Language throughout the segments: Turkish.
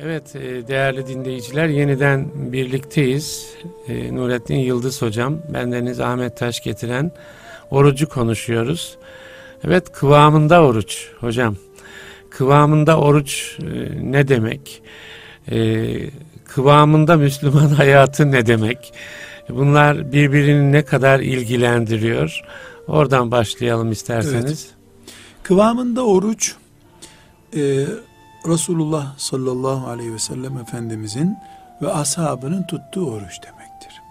Evet e, değerli dinleyiciler yeniden birlikteyiz. E, Nurettin Yıldız hocam, bendeniz Ahmet Taş getiren orucu konuşuyoruz. Evet kıvamında oruç hocam. Kıvamında oruç e, ne demek? Kıvamında Müslüman hayatı ne demek? Bunlar birbirini ne kadar ilgilendiriyor? Oradan başlayalım isterseniz. Evet. Kıvamında oruç Resulullah sallallahu aleyhi ve sellem Efendimizin ve ashabının tuttuğu oruç demektir.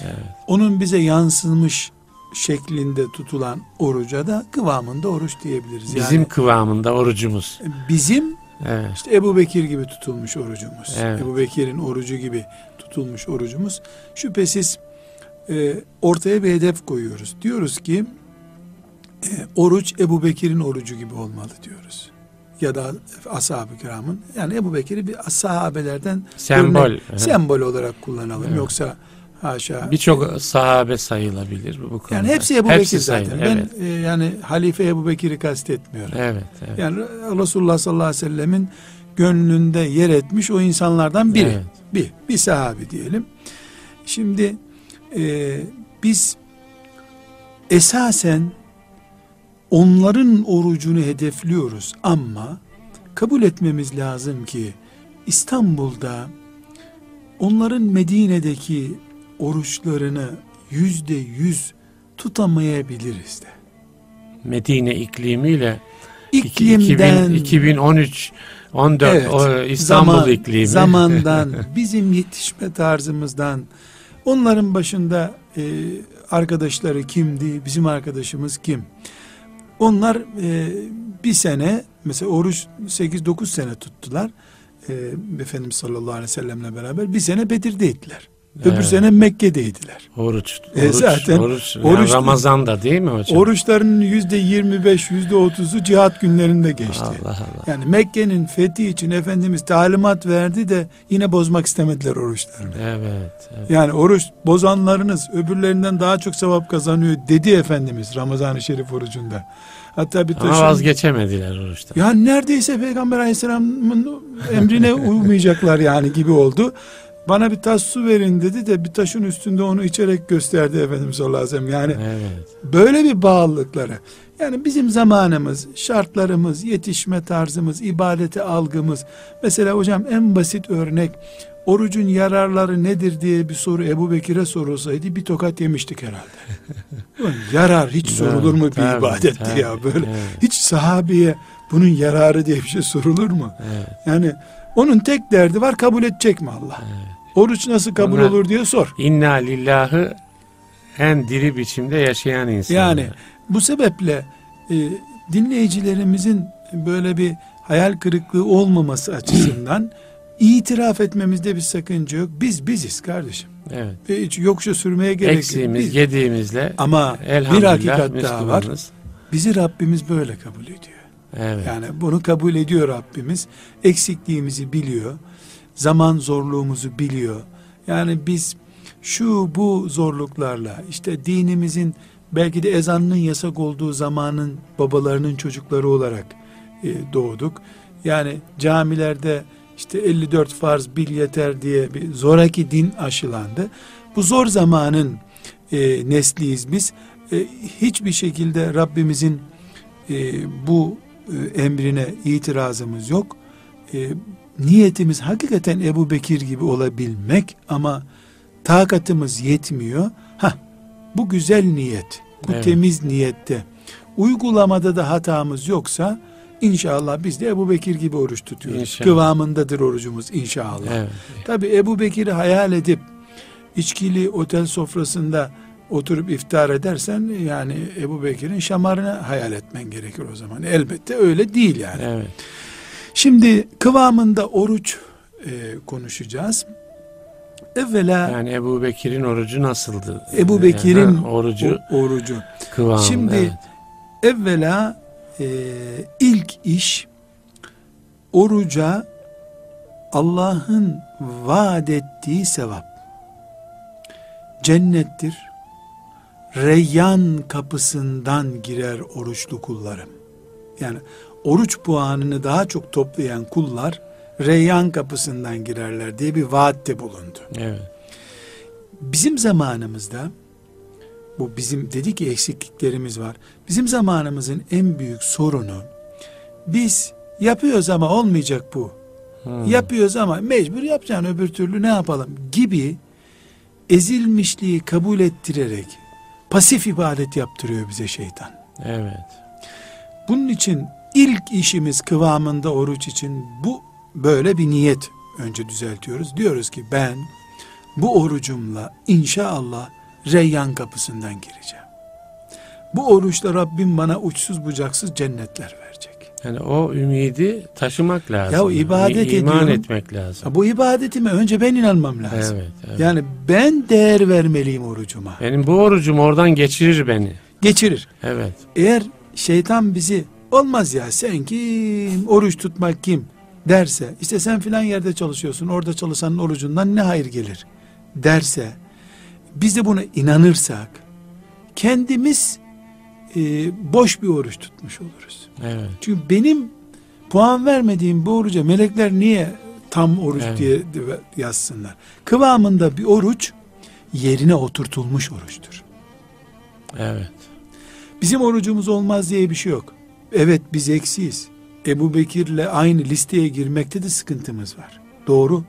Evet. Onun bize yansımış şeklinde tutulan oruca da kıvamında oruç diyebiliriz. Bizim yani, kıvamında orucumuz. Bizim evet. işte Ebu Bekir gibi tutulmuş orucumuz. Evet. Ebu Bekir'in orucu gibi tutulmuş orucumuz. Şüphesiz e, ortaya bir hedef koyuyoruz. Diyoruz ki e, oruç Ebu Bekir'in orucu gibi olmalı diyoruz ya da ashab-ı kiramın yani Ebu Bekir'i bir sahabelerden sembol örnek, sembol olarak kullanalım. Evet. Yoksa haşa birçok sahabe sayılabilir bu konuda. Yani hepsi Ebu hepsi Bekir zaten. Sayılır, ben evet. e, yani halife Ebu Bekir'i kastetmiyorum. Evet, evet. Yani Resulullah sallallahu aleyhi ve sellemin gönlünde yer etmiş o insanlardan biri. Evet. Bir, bir sahabi diyelim. Şimdi e, biz esasen onların orucunu hedefliyoruz ama kabul etmemiz lazım ki İstanbul'da onların Medine'deki oruçlarını yüzde yüz tutamayabiliriz de. Medine iklimiyle iklimden 2000, 2013 14 evet, o İstanbul zaman, iklimi. zamandan bizim yetişme tarzımızdan. Onların başında e, arkadaşları kimdi? Bizim arkadaşımız kim onlar e, bir sene mesela oruç 8-9 sene tuttular. E, Efendimiz sallallahu aleyhi ve sellemle beraber bir sene Bedir'deydiler. Evet. Öbür sene Mekke'deydiler. Oruç, e, oruç, zaten oruç, yani oruç Ramazan'da değil mi hocam? Oruçların yüzde 25, yüzde 30'u cihat günlerinde geçti. Allah Allah. Yani Mekke'nin fethi için Efendimiz talimat verdi de yine bozmak istemediler oruçlarını. Evet, evet. Yani oruç bozanlarınız öbürlerinden daha çok sevap kazanıyor dedi Efendimiz Ramazan-ı Şerif orucunda. Hatta bir taşın, Ama vazgeçemediler oruçtan. Yani neredeyse Peygamber Aleyhisselam'ın emrine uymayacaklar yani gibi oldu. Bana bir tas su verin dedi de bir taşın üstünde onu içerek gösterdi Efendimiz sallallahu aleyhi ve sellem. Yani evet. böyle bir bağlılıkları. Yani bizim zamanımız, şartlarımız, yetişme tarzımız, ibadete algımız. Mesela hocam en basit örnek orucun yararları nedir diye bir soru Ebu Bekir'e sorulsaydı bir tokat yemiştik herhalde. Yarar hiç sorulur mu bir tabii, ya böyle. Evet. Hiç sahabeye bunun yararı diye bir şey sorulur mu? Evet. Yani onun tek derdi var kabul edecek mi Allah? Evet. Oruç nasıl kabul Ona, olur diye sor. İnna lillahı en diri biçimde yaşayan insan. Yani bu sebeple e, dinleyicilerimizin böyle bir hayal kırıklığı olmaması açısından itiraf etmemizde bir sakınca yok. Biz biziz kardeşim. Evet. Ve hiç yokuşa sürmeye gerek yok. Eksiğimiz, biz. yediğimizle Ama bir hakikat daha var. Bizi Rabbimiz böyle kabul ediyor. Evet. Yani bunu kabul ediyor Rabbimiz. Eksikliğimizi biliyor. Zaman zorluğumuzu biliyor. Yani biz şu bu zorluklarla işte dinimizin belki de ezanın yasak olduğu zamanın babalarının çocukları olarak e, doğduk. Yani camilerde işte 54 farz bil yeter diye bir zoraki din aşılandı. Bu zor zamanın e, nesliyiz biz. E, hiçbir şekilde Rabbimizin e, bu e, emrine itirazımız yok. E, niyetimiz hakikaten Ebu Bekir gibi olabilmek ama takatımız yetmiyor. Ha, bu güzel niyet, bu evet. temiz niyette uygulamada da hatamız yoksa İnşallah biz de Ebu Bekir gibi oruç tutuyoruz. İnşallah. Kıvamındadır orucumuz inşallah. Evet. Tabi Ebu Bekir'i hayal edip içkili otel sofrasında oturup iftar edersen yani Ebu Bekir'in şamarını hayal etmen gerekir o zaman. Elbette öyle değil yani. Evet. Şimdi kıvamında oruç e, konuşacağız. Evvela yani Ebu Bekir'in orucu nasıldı? Ebu Bekir'in yani, orucu o, orucu. Kıvamında. Şimdi evet. evvela e, ilk iş oruca Allah'ın vaat ettiği sevap cennettir. Reyyan kapısından girer oruçlu kullarım. Yani oruç puanını daha çok toplayan kullar Reyyan kapısından girerler diye bir vaatte bulundu. Evet. Bizim zamanımızda bu bizim dedi ki eksikliklerimiz var. Bizim zamanımızın en büyük sorunu biz yapıyoruz ama olmayacak bu. Hmm. Yapıyoruz ama mecbur yapacaksın öbür türlü ne yapalım gibi ezilmişliği kabul ettirerek pasif ibadet yaptırıyor bize şeytan. Evet. Bunun için ilk işimiz kıvamında oruç için bu böyle bir niyet önce düzeltiyoruz. Diyoruz ki ben bu orucumla inşallah Reyyan kapısından gireceğim. Bu oruçla Rabbim bana uçsuz bucaksız cennetler verecek. Yani o ümidi taşımak lazım. Ya ibadet İ- iman ediyorum. etmek lazım. Bu ibadetime önce ben inanmam lazım. Evet, evet. Yani ben değer vermeliyim orucuma. Benim bu orucum oradan geçirir beni. Geçirir. Evet. Eğer şeytan bizi olmaz ya sen kim oruç tutmak kim derse işte sen filan yerde çalışıyorsun orada çalışanın orucundan ne hayır gelir derse biz de buna inanırsak kendimiz e, boş bir oruç tutmuş oluruz. Evet. Çünkü benim puan vermediğim bu oruca melekler niye tam oruç Evet. diye yazsınlar? Kıvamında bir oruç yerine oturtulmuş oruçtur. Evet. Bizim orucumuz olmaz diye bir şey yok. Evet biz eksiyiz. Ebu Bekir'le aynı listeye girmekte de sıkıntımız var. Doğru.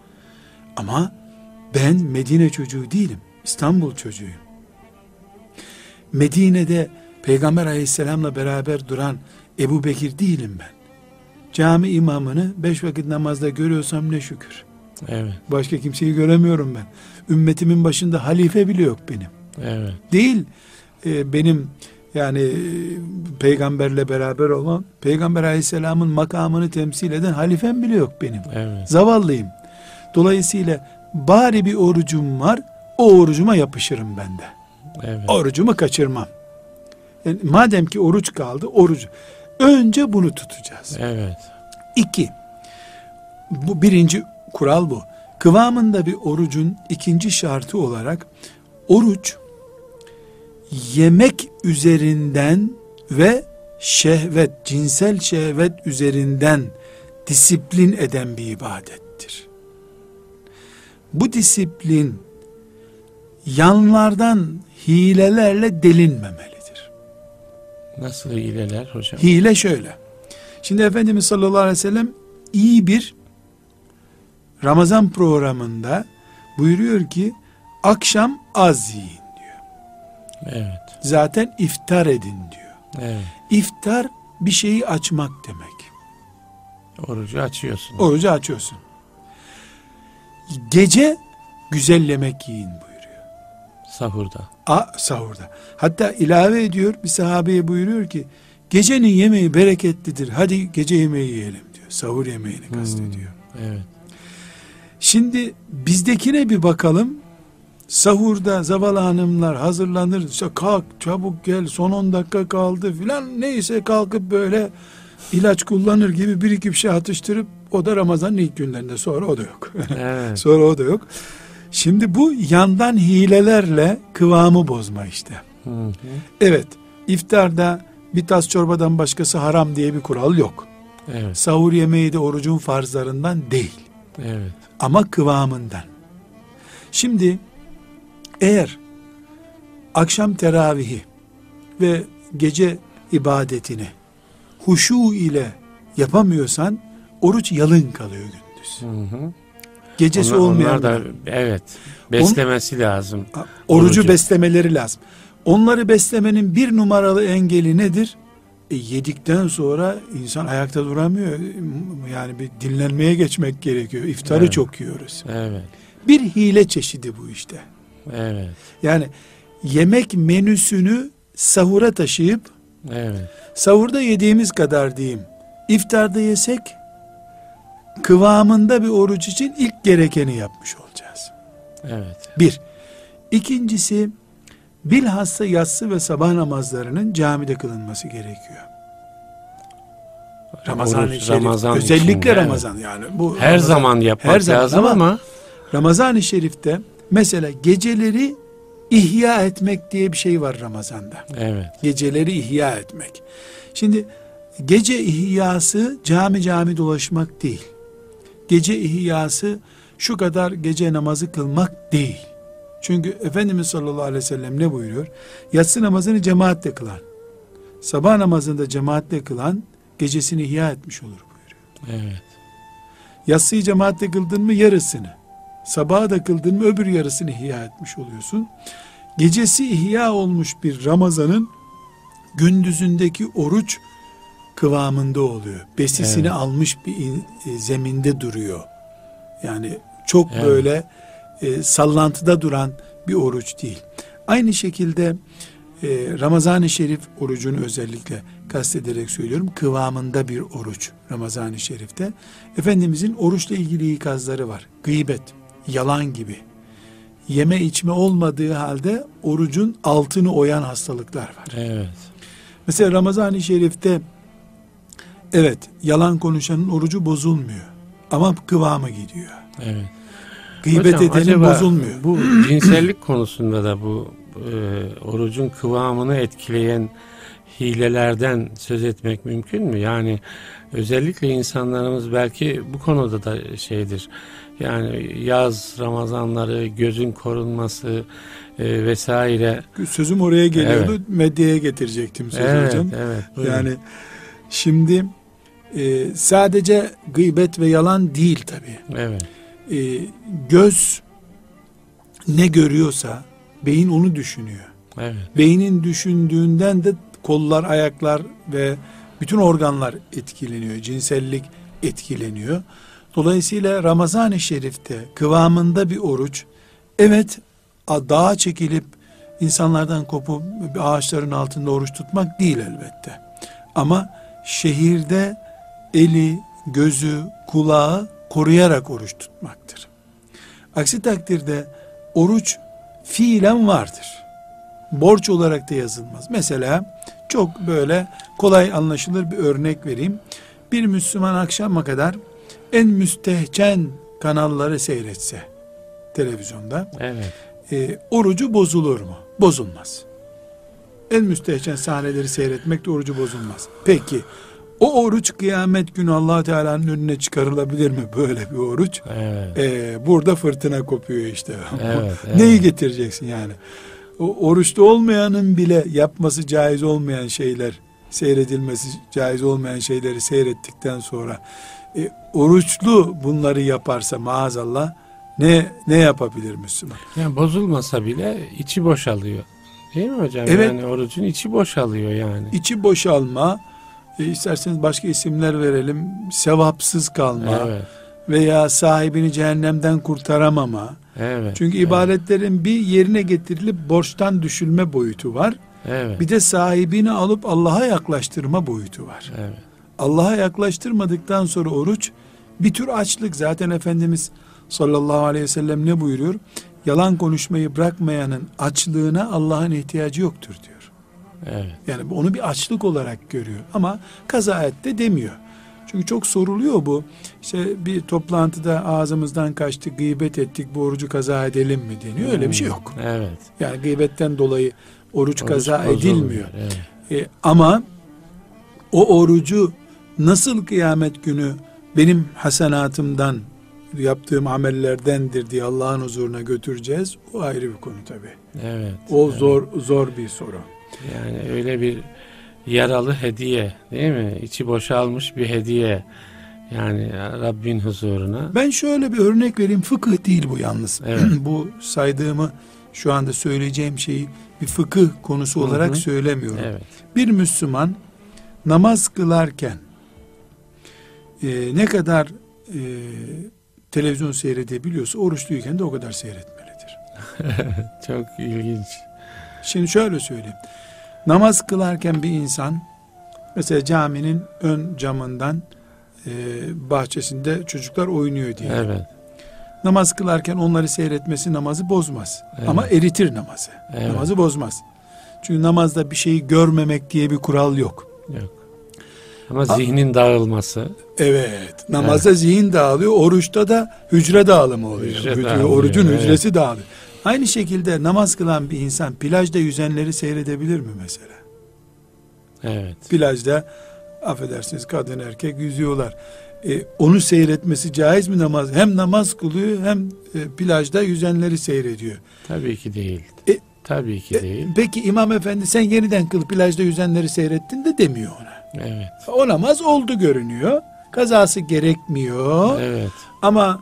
Ama ben Medine çocuğu değilim. İstanbul çocuğuyum. Medine'de Peygamber aleyhisselamla beraber duran Ebu Bekir değilim ben. Cami imamını beş vakit namazda görüyorsam ne şükür. Evet. Başka kimseyi göremiyorum ben. Ümmetimin başında halife bile yok benim. Evet. Değil e, benim yani e, peygamberle beraber olan peygamber aleyhisselamın makamını temsil eden halifem bile yok benim. Evet. Zavallıyım. Dolayısıyla bari bir orucum var o orucuma yapışırım ben de. Evet. Orucumu kaçırmam. Yani madem ki oruç kaldı orucu. Önce bunu tutacağız. Evet. İki, bu birinci kural bu. Kıvamında bir orucun ikinci şartı olarak oruç yemek üzerinden ve şehvet, cinsel şehvet üzerinden disiplin eden bir ibadettir. Bu disiplin yanlardan hilelerle delinmemelidir. Nasıl hileler hocam? Hile şöyle. Şimdi Efendimiz sallallahu aleyhi ve sellem iyi bir Ramazan programında buyuruyor ki akşam az yiyin. Evet. Zaten iftar edin diyor. Evet. İftar bir şeyi açmak demek. Orucu açıyorsun. Orucu açıyorsun. Gece güzel yemek yiyin buyuruyor. Sahurda. A, sahurda. Hatta ilave ediyor bir sahabeye buyuruyor ki gecenin yemeği bereketlidir. Hadi gece yemeği yiyelim diyor. Sahur yemeğini kastediyor. Evet. Şimdi bizdekine bir bakalım. Sahurda zavallı hanımlar hazırlanır. İşte kalk çabuk gel son 10 dakika kaldı filan. Neyse kalkıp böyle ilaç kullanır gibi bir iki bir şey atıştırıp o da Ramazan'ın ilk günlerinde sonra o da yok. Evet. sonra o da yok. Şimdi bu yandan hilelerle kıvamı bozma işte. Hı hı. Evet iftarda bir tas çorbadan başkası haram diye bir kural yok. Evet. Sahur yemeği de orucun farzlarından değil. Evet. ama kıvamından. Şimdi eğer akşam teravihi ve gece ibadetini huşu ile yapamıyorsan oruç yalın kalıyor gündüz. Hı hı. Gecesi Onlar- olmayan onlar da evet beslemesi lazım. orucu, orucu. beslemeleri lazım. Onları beslemenin bir numaralı engeli nedir? E, yedikten sonra insan ayakta duramıyor. Yani bir dinlenmeye geçmek gerekiyor. İftarı Evet. çok yiyoruz. Evet. Bir hile çeşidi bu işte. Evet. Yani yemek menüsünü sahura taşıyıp Evet. sahurda yediğimiz kadar diyeyim. iftarda yesek kıvamında bir oruç için ilk gerekeni yapmış olacağız. Evet. Bir. İkincisi bilhassa yatsı ve sabah namazlarının camide kılınması gerekiyor. Ramazan-ı Oruç, Şerif Ramazan özellikle evet. Ramazan yani bu Her Ramazan- zaman yapmak her zaman lazım ama- ama, Ramazan-ı Şerif'te mesela geceleri ihya etmek diye bir şey var Ramazan'da. evet. Geceleri ihya etmek. Şimdi gece ihyası cami cami dolaşmak değil. gece ihyası şu kadar gece namazı kılmak değil. Çünkü Efendimiz sallallahu aleyhi ve sellem ne buyuruyor? Yatsı namazını cemaatle kılan, sabah namazında cemaatle kılan gecesini ihya etmiş olur buyuruyor. Evet. Yatsıyı cemaatle kıldın mı yarısını, sabaha da kıldın mı öbür yarısını ihya etmiş oluyorsun. Gecesi ihya olmuş bir Ramazan'ın gündüzündeki oruç kıvamında oluyor. Besisini evet. almış bir e, zeminde duruyor. Yani çok evet. böyle e, sallantıda duran bir oruç değil. Aynı şekilde e, Ramazan-ı Şerif orucunu özellikle kastederek söylüyorum. Kıvamında bir oruç Ramazan-ı Şerif'te. Efendimizin oruçla ilgili ikazları var. Gıybet, yalan gibi. Yeme içme olmadığı halde orucun altını oyan hastalıklar var. Evet. Mesela Ramazan-ı Şerif'te evet yalan konuşanın orucu bozulmuyor. Ama kıvamı gidiyor. Evet. Gıybet Hocam, edenin bozulmuyor. Bu cinsellik konusunda da bu e, orucun kıvamını etkileyen hilelerden söz etmek mümkün mü? Yani özellikle insanlarımız belki bu konuda da şeydir. Yani yaz Ramazanları, gözün korunması e, vesaire. Sözüm oraya geliyordu. Evet. Medyaya getirecektim söz evet, hocam. Evet, buyurun. yani şimdi e, sadece gıybet ve yalan değil tabi. Evet. E, göz ne görüyorsa beyin onu düşünüyor. Evet. Beynin düşündüğünden de kollar, ayaklar ve bütün organlar etkileniyor. Cinsellik etkileniyor. Dolayısıyla Ramazan-ı Şerif'te kıvamında bir oruç evet dağa çekilip insanlardan kopup ağaçların altında oruç tutmak değil elbette. Ama şehirde eli, gözü, kulağı koruyarak oruç tutmaktır. Aksi takdirde oruç fiilen vardır. Borç olarak da yazılmaz. Mesela çok böyle kolay anlaşılır bir örnek vereyim. Bir Müslüman akşama kadar en müstehcen kanalları seyretse televizyonda evet. e, orucu bozulur mu? Bozulmaz. En müstehcen sahneleri seyretmek de orucu bozulmaz. Peki o oruç kıyamet günü allah Teala'nın önüne çıkarılabilir mi böyle bir oruç? Evet. Ee, burada fırtına kopuyor işte. Evet, evet. Neyi getireceksin yani? O oruçta olmayanın bile yapması caiz olmayan şeyler, seyredilmesi caiz olmayan şeyleri seyrettikten sonra e, oruçlu bunları yaparsa maazallah ne ne yapabilir Müslüman? Yani bozulmasa bile içi boşalıyor. Değil mi hocam? Evet. Yani orucun içi boşalıyor yani. İçi boşalma, e, isterseniz başka isimler verelim. Sevapsız kalma evet. veya sahibini cehennemden kurtaramama. Evet. Çünkü evet. ibadetlerin bir yerine getirilip borçtan düşülme boyutu var. Evet. Bir de sahibini alıp Allah'a yaklaştırma boyutu var. Evet. Allah'a yaklaştırmadıktan sonra oruç bir tür açlık. Zaten Efendimiz sallallahu aleyhi ve sellem ne buyuruyor? Yalan konuşmayı bırakmayanın açlığına Allah'ın ihtiyacı yoktur diyor. Evet. Yani onu bir açlık olarak görüyor ama kaza et de demiyor. Çünkü çok soruluyor bu. İşte bir toplantıda ağzımızdan kaçtı, gıybet ettik, bu orucu kaza edelim mi deniyor. Öyle bir şey yok. Evet. Yani gıybetten dolayı oruç, oruç kaza edilmiyor. Evet. E, ama o orucu nasıl kıyamet günü benim hasenatımdan yaptığım amellerdendir diye Allah'ın huzuruna götüreceğiz. O ayrı bir konu tabi. Evet. O evet. zor zor bir soru. Yani öyle bir yaralı hediye değil mi? İçi boşalmış bir hediye. Yani Rabbin huzuruna. Ben şöyle bir örnek vereyim. Fıkıh değil bu yalnız. Evet. bu saydığımı şu anda söyleyeceğim şeyi bir fıkıh konusu olarak Hı-hı. söylemiyorum. Evet. Bir Müslüman namaz kılarken e, ne kadar e, televizyon seyredebiliyorsa oruçluyken de o kadar seyretmelidir. Çok ilginç. Şimdi şöyle söyleyeyim. Namaz kılarken bir insan mesela caminin ön camından e, bahçesinde çocuklar oynuyor diye. Evet. Namaz kılarken onları seyretmesi namazı bozmaz. Evet. Ama eritir namazı. Evet. Namazı bozmaz. Çünkü namazda bir şeyi görmemek diye bir kural yok. Yok. Ama zihnin dağılması. Evet. Namazda evet. zihin dağılıyor. Oruçta da hücre dağılımı oluyor. Hücre Hücre, dağılıyor, orucun evet. hücresi dağılıyor. Aynı şekilde namaz kılan bir insan plajda yüzenleri seyredebilir mi mesela? Evet. Plajda affedersiniz kadın erkek yüzüyorlar. e, onu seyretmesi caiz mi namaz? Hem namaz kılıyor hem e, plajda yüzenleri seyrediyor. Tabii ki değil. E, Tabii ki e, değil. Peki imam efendi sen yeniden kıl plajda yüzenleri seyrettin de demiyor ona. Evet. O namaz oldu görünüyor. Kazası gerekmiyor. Evet. Ama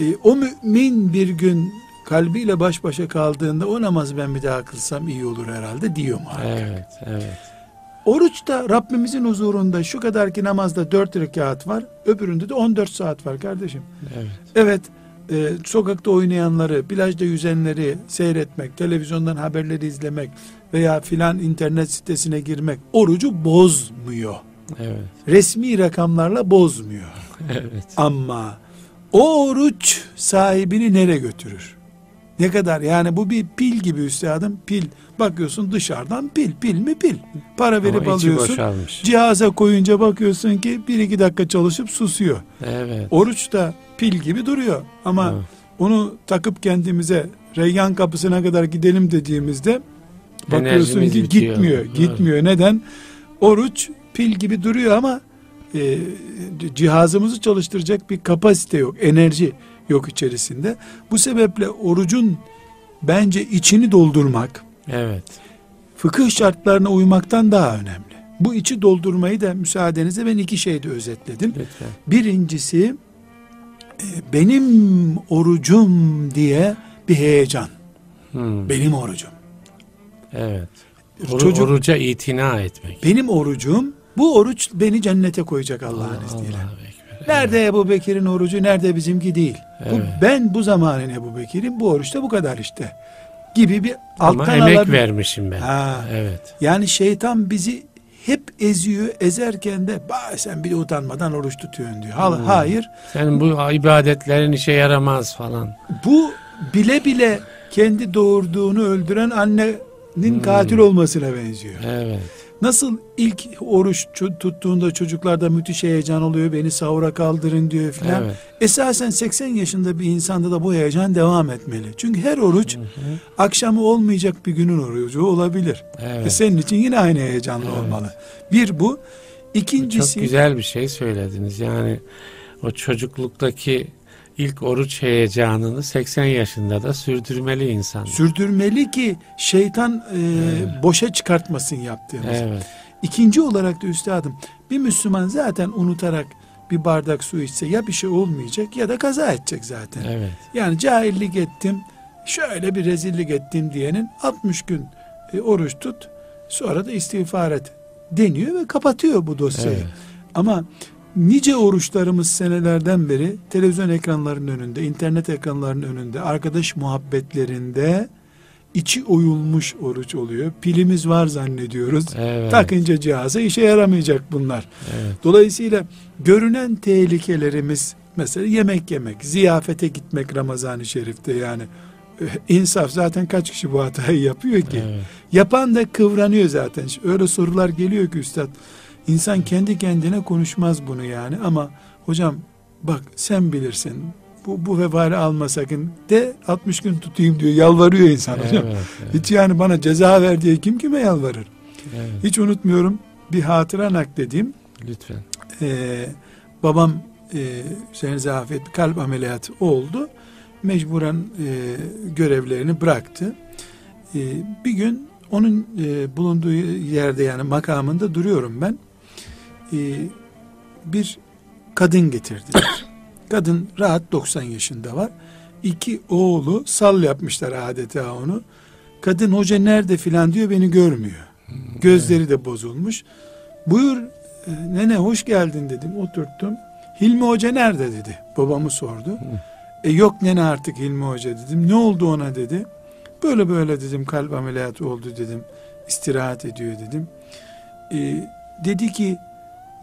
e, o mümin bir gün kalbiyle baş başa kaldığında o namazı ben bir daha kılsam iyi olur herhalde diyor muhakkak. Evet, evet. Oruçta Rabbimizin huzurunda şu kadar ki namazda dört rekat var, öbüründe de on dört saat var kardeşim. Evet. Evet, e, sokakta oynayanları, plajda yüzenleri seyretmek, televizyondan haberleri izlemek veya filan internet sitesine girmek orucu bozmuyor. Evet. Resmi rakamlarla bozmuyor. evet. Ama o oruç sahibini nereye götürür? Ne kadar yani bu bir pil gibi üstadım pil. Bakıyorsun dışarıdan pil pil mi pil. Para verip Ama alıyorsun. Boşalmış. Cihaza koyunca bakıyorsun ki bir iki dakika çalışıp susuyor. Evet. Oruç da pil gibi duruyor. Ama evet. onu takıp kendimize Reyyan kapısına kadar gidelim dediğimizde bakıyorsun ki bitiyor. gitmiyor. Evet. Gitmiyor. Neden? Oruç pil gibi duruyor ama e, cihazımızı çalıştıracak bir kapasite yok. Enerji yok içerisinde. Bu sebeple orucun bence içini doldurmak evet. fıkıh şartlarına uymaktan daha önemli. Bu içi doldurmayı da müsaadenizle ben iki şeyde özetledim. Lütfen. Birincisi e, benim orucum diye bir heyecan. Hmm. Benim orucum. Evet. Or Çocuk, oruca itina etmek. Benim orucum bu oruç beni cennete koyacak Allah'ın Allah, izniyle. Allah Nerede evet. Ebu Bekir'in orucu nerede bizimki değil. Evet. Bu, ben bu zamanın Ebu Bekir'in bu oruçta bu kadar işte. Gibi bir alttan Ama emek alabil- vermişim ben. Ha. Evet. Yani şeytan bizi hep eziyor. Ezerken de sen bir de utanmadan oruç tutuyorsun diyor. Hmm. Hayır. Sen bu ibadetlerin işe yaramaz falan. Bu bile bile kendi doğurduğunu öldüren annenin hmm. katil olmasına benziyor. Evet. Nasıl ilk oruç tuttuğunda çocuklarda müthiş heyecan oluyor. Beni sahura kaldırın diyor filan. Evet. Esasen 80 yaşında bir insanda da bu heyecan devam etmeli. Çünkü her oruç hı hı. akşamı olmayacak bir günün orucu olabilir. Evet. E senin için yine aynı heyecanlı evet. olmalı. Bir bu. İkincisi... Çok güzel bir şey söylediniz. Yani o çocukluktaki ilk oruç heyecanını 80 yaşında da sürdürmeli insan. Sürdürmeli ki şeytan e, evet. boşa çıkartmasın yaptığımız. Evet. İkinci olarak da üstadım bir Müslüman zaten unutarak bir bardak su içse ya bir şey olmayacak ya da kaza edecek zaten. Evet. Yani cahillik ettim, şöyle bir rezillik ettim diyenin 60 gün e, oruç tut, sonra da istiğfar et deniyor ve kapatıyor bu dosyayı. Evet. Ama nice oruçlarımız senelerden beri televizyon ekranlarının önünde, internet ekranlarının önünde, arkadaş muhabbetlerinde içi oyulmuş oruç oluyor. Pilimiz var zannediyoruz. Evet. Takınca cihaza işe yaramayacak bunlar. Evet. Dolayısıyla görünen tehlikelerimiz mesela yemek yemek, ziyafete gitmek Ramazan-ı Şerif'te yani eh, insaf zaten kaç kişi bu hatayı yapıyor ki? Evet. Yapan da kıvranıyor zaten. Öyle sorular geliyor ki üstad İnsan kendi kendine konuşmaz bunu yani ama hocam bak sen bilirsin bu, bu vebali alma sakın de 60 gün tutayım diyor yalvarıyor insan hocam. Evet, evet. Hiç yani bana ceza ver diye kim kime yalvarır? Evet. Hiç unutmuyorum bir hatıra nakledeyim. Lütfen. Ee, babam e, Hüseyin Zafiyet kalp ameliyatı oldu. Mecburen e, görevlerini bıraktı. E, bir gün onun e, bulunduğu yerde yani makamında duruyorum ben e, bir kadın getirdiler. kadın rahat 90 yaşında var. İki oğlu sal yapmışlar adeta onu. Kadın hoca nerede filan diyor beni görmüyor. Gözleri de bozulmuş. Buyur e, nene hoş geldin dedim oturttum. Hilmi Hoca nerede dedi. Babamı sordu. E yok nene artık Hilmi Hoca dedim. Ne oldu ona dedi. Böyle böyle dedim kalp ameliyatı oldu dedim. İstirahat ediyor dedim. E, dedi ki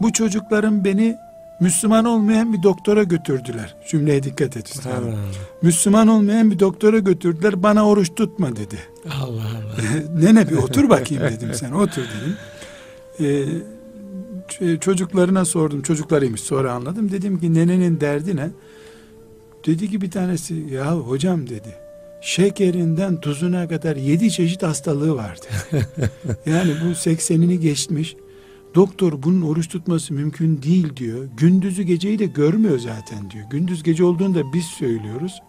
bu çocukların beni Müslüman olmayan bir doktora götürdüler. Cümleye dikkat et üstadım. Müslüman olmayan bir doktora götürdüler. Bana oruç tutma dedi. Allah Allah. Nene bir otur bakayım dedim sen otur dedim. Ee, çocuklarına sordum. Çocuklarıymış sonra anladım. Dedim ki nenenin derdi ne? Dedi ki bir tanesi ya hocam dedi. Şekerinden tuzuna kadar yedi çeşit hastalığı vardı. yani bu seksenini geçmiş Doktor bunun oruç tutması mümkün değil diyor. Gündüzü geceyi de görmüyor zaten diyor. Gündüz gece olduğunu da biz söylüyoruz.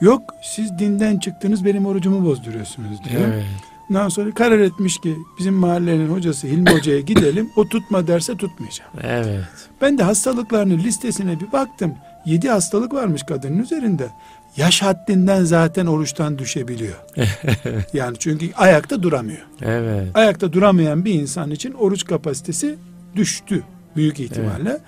Yok siz dinden çıktınız benim orucumu bozduruyorsunuz diyor. Evet. Ondan sonra karar etmiş ki bizim mahallenin hocası Hilmi Hoca'ya gidelim. O tutma derse tutmayacağım. Evet. Ben de hastalıklarının listesine bir baktım. Yedi hastalık varmış kadının üzerinde. Yaş haddinden zaten oruçtan düşebiliyor. yani çünkü ayakta duramıyor. Evet. Ayakta duramayan bir insan için oruç kapasitesi düştü büyük ihtimalle. Evet.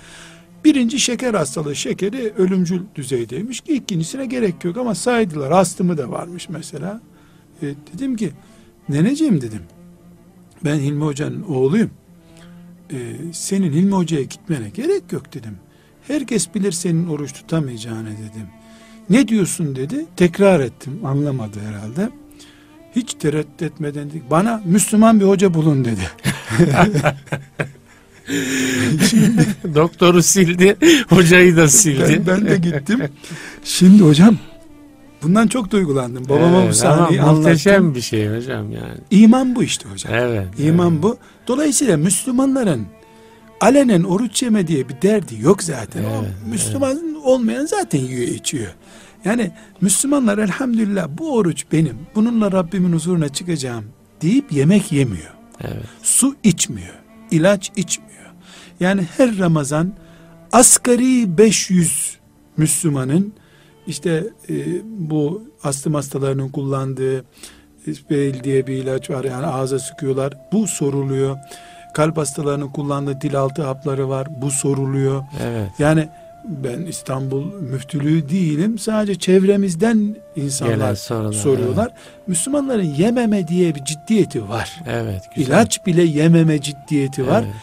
Birinci şeker hastalığı şekeri ölümcül düzeydeymiş. İkincisine gerek yok ama saydılar. Astımı da varmış mesela. E, dedim ki neneciğim dedim. Ben Hilmi Hoca'nın oğluyum. E, senin Hilmi Hoca'ya gitmene gerek yok dedim. Herkes bilir senin oruç tutamayacağını dedim. Ne diyorsun dedi. Tekrar ettim. Anlamadı herhalde. Hiç tereddüt etmeden dedi. Bana Müslüman bir hoca bulun dedi. Şimdi, Doktoru sildi, hocayı da sildi. Ben, ben de gittim. Şimdi hocam bundan çok duygulandım. Babama evet, bu sahneyi Muhteşem anlattım. bir şey hocam yani. İman bu işte hocam. Evet. İman evet. bu. Dolayısıyla Müslümanların alenen oruç yeme diye bir derdi yok zaten. Evet, o Müslüman evet. olmayan zaten yiyor içiyor. Yani Müslümanlar elhamdülillah bu oruç benim. Bununla Rabbimin huzuruna çıkacağım deyip yemek yemiyor. Evet. Su içmiyor. ilaç içmiyor. Yani her Ramazan asgari 500 Müslümanın işte e, bu astım hastalarının kullandığı İsbeil diye bir ilaç var yani ağza sıkıyorlar. Bu soruluyor. Kalp hastalarının kullandığı dil altı hapları var. Bu soruluyor. Evet. Yani ben İstanbul müftülüğü değilim. Sadece çevremizden insanlar soruyorlar. Evet. Müslümanların yememe diye bir ciddiyeti var. Evet. Güzel. İlaç bile yememe ciddiyeti var. Evet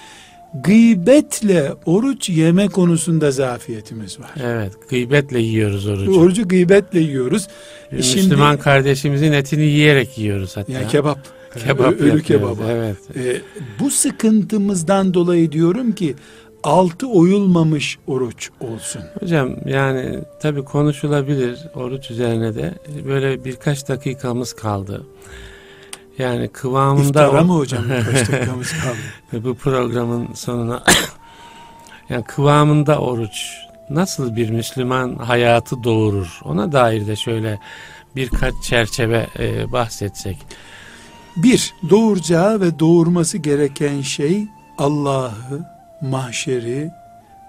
gıybetle oruç yeme konusunda zafiyetimiz var. Evet, gıybetle yiyoruz orucu. Orucu gıybetle yiyoruz. Bir Şimdi, Müslüman kardeşimizin etini yiyerek yiyoruz hatta. Yani kebap. Kebap ölü kebabı. Evet. Ee, bu sıkıntımızdan dolayı diyorum ki altı oyulmamış oruç olsun. Hocam yani tabii konuşulabilir oruç üzerine de böyle birkaç dakikamız kaldı. Yani kıvamında... İftara mı hocam birkaç dakikamız kaldı? bu programın sonuna... yani kıvamında oruç nasıl bir Müslüman hayatı doğurur? Ona dair de şöyle birkaç çerçeve e, bahsetsek. Bir, doğuracağı ve doğurması gereken şey Allah'ı, mahşeri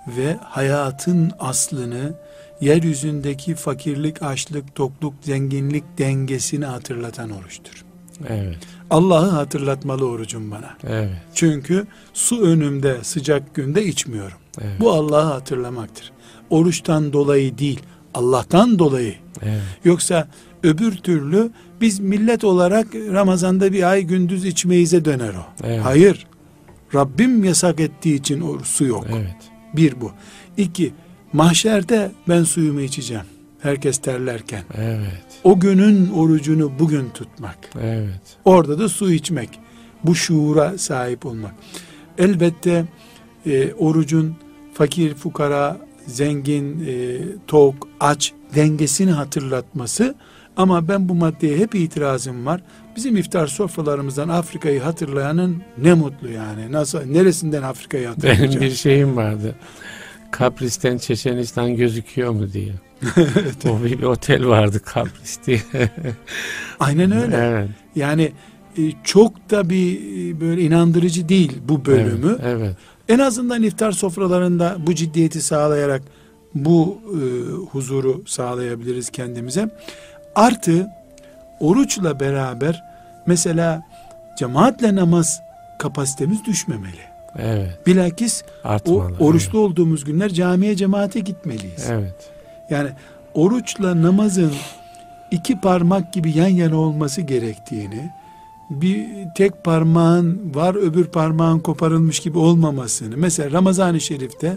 ve hayatın aslını, yeryüzündeki fakirlik, açlık, tokluk, zenginlik dengesini hatırlatan oruçtur. Evet. Allah'ı hatırlatmalı orucum bana. Evet. Çünkü su önümde sıcak günde içmiyorum. Evet. Bu Allah'ı hatırlamaktır. Oruçtan dolayı değil, Allah'tan dolayı. Evet. Yoksa öbür türlü biz millet olarak Ramazan'da bir ay gündüz içmeyize döner o. Evet. Hayır. Rabbim yasak ettiği için o su yok. Evet. Bir bu. İki, mahşerde ben suyumu içeceğim. Herkes terlerken. Evet. O günün orucunu bugün tutmak. Evet. Orada da su içmek. Bu şuura sahip olmak. Elbette e, orucun fakir, fukara, zengin, e, tok, aç dengesini hatırlatması ama ben bu maddeye hep itirazım var. Bizim iftar sofralarımızdan Afrika'yı hatırlayanın ne mutlu yani. Nasıl neresinden Afrika'yı hatırlayacak? Benim bir şeyim vardı. Kapris'ten Çeçenistan gözüküyor mu diye. evet. O bir, bir otel vardı Kapris diye. Aynen öyle. Evet. Yani e, çok da bir e, böyle inandırıcı değil bu bölümü. Evet, evet. En azından iftar sofralarında bu ciddiyeti sağlayarak bu e, huzuru sağlayabiliriz kendimize. Artı oruçla beraber mesela cemaatle namaz kapasitemiz düşmemeli. Evet. Bilakis Artmalı, o oruçlu evet. olduğumuz günler camiye cemaate gitmeliyiz. Evet. Yani oruçla namazın iki parmak gibi yan yana olması gerektiğini, bir tek parmağın var öbür parmağın koparılmış gibi olmamasını. Mesela Ramazan-ı Şerif'te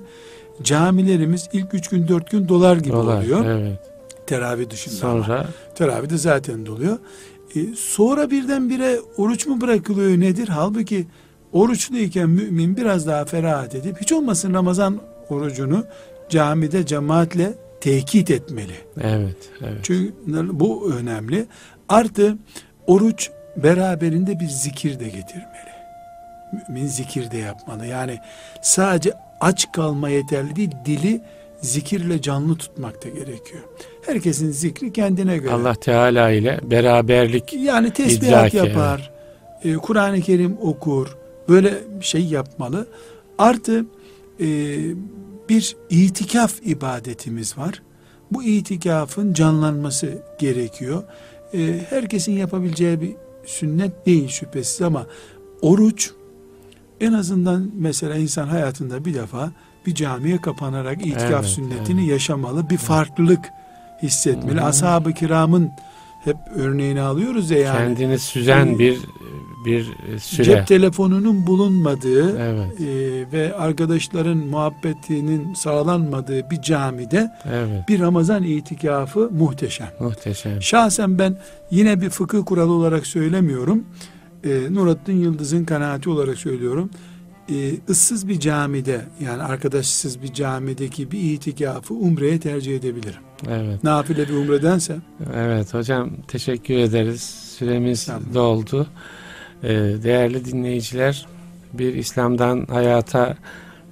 camilerimiz ilk üç gün dört gün dolar gibi dolar, oluyor. Evet. Teravih dışında. Sonra? Ama. Teravih de zaten doluyor. Ee, sonra birdenbire oruç mu bırakılıyor nedir? Halbuki oruçluyken mümin biraz daha ferahat edip hiç olmasın Ramazan orucunu camide cemaatle tekit etmeli. Evet, evet. Çünkü bu önemli. Artı oruç beraberinde bir zikir de getirmeli. mümin zikir de yapmalı. Yani sadece aç kalma yeterli değil, dili zikirle canlı tutmak da gerekiyor. Herkesin zikri kendine göre. Allah Teala ile beraberlik Yani tesbihat yapar, evet. e, Kur'an-ı Kerim okur, böyle şey yapmalı. Artı e, bir itikaf ibadetimiz var. Bu itikafın canlanması gerekiyor. E, herkesin yapabileceği bir sünnet değil şüphesiz ama oruç en azından mesela insan hayatında bir defa bir camiye kapanarak itikaf evet, sünnetini evet. yaşamalı. Bir farklılık hissetmeli. Hmm. Ashab-ı kiramın hep örneğini alıyoruz ya yani. Kendini süzen ee, bir bir süre. Cep telefonunun bulunmadığı evet. e, ve arkadaşların muhabbetinin sağlanmadığı bir camide evet. bir Ramazan itikafı muhteşem. Muhteşem. Şahsen ben yine bir fıkıh kuralı olarak söylemiyorum. E, Nurattin Yıldız'ın kanaati olarak söylüyorum e, ıssız bir camide yani arkadaşsız bir camideki bir itikafı umreye tercih edebilirim. Evet. Nafile bir umredense. Evet hocam teşekkür ederiz. Süremiz tamam. doldu. Ee, değerli dinleyiciler bir İslam'dan Hayata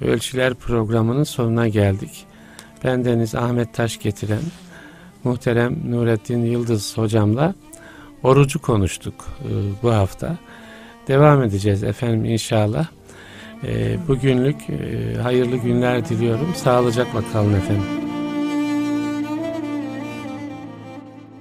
Ölçüler programının sonuna geldik. Ben Deniz Ahmet Taş getiren muhterem Nurettin Yıldız hocamla orucu konuştuk e, bu hafta. Devam edeceğiz efendim inşallah. E, bugünlük e, hayırlı günler diliyorum. Sağlıcakla kalın efendim.